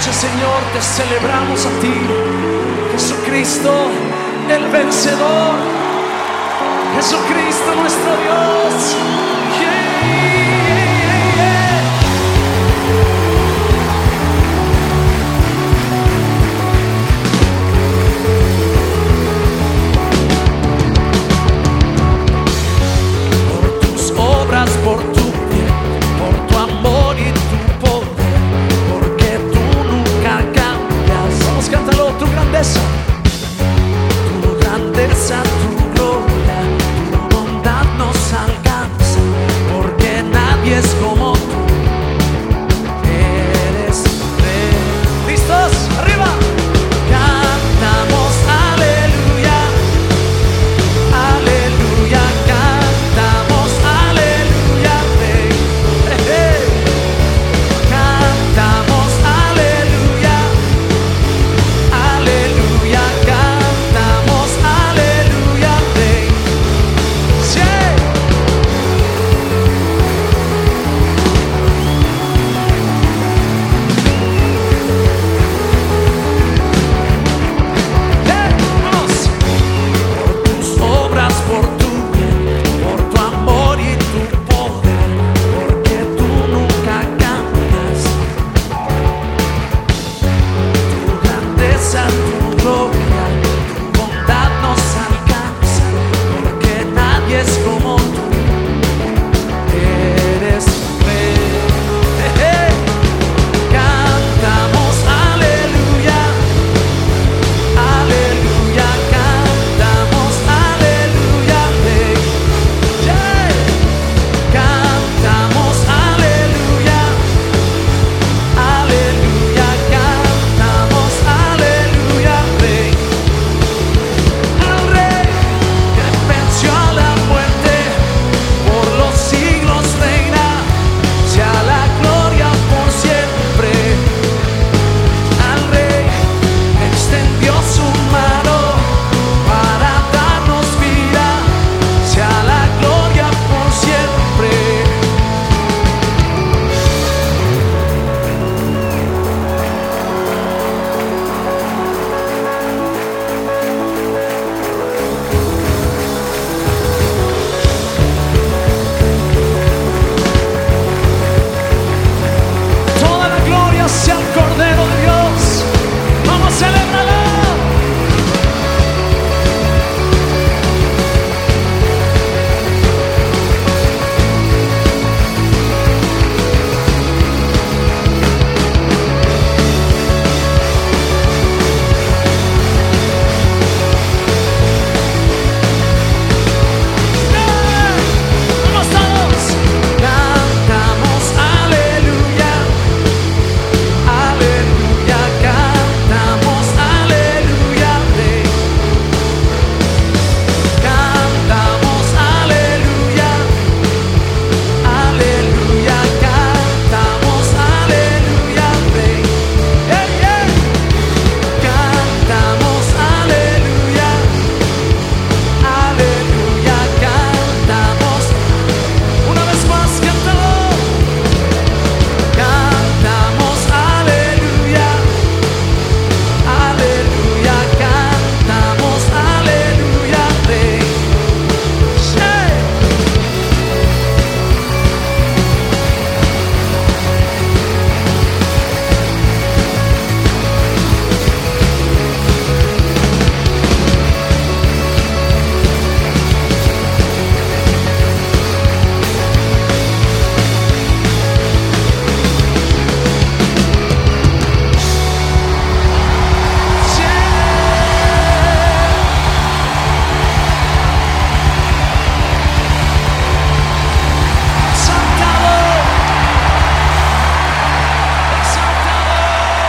Señor, te celebramos a ti. Jesucristo, el vencedor. Jesucristo, tu grandeza some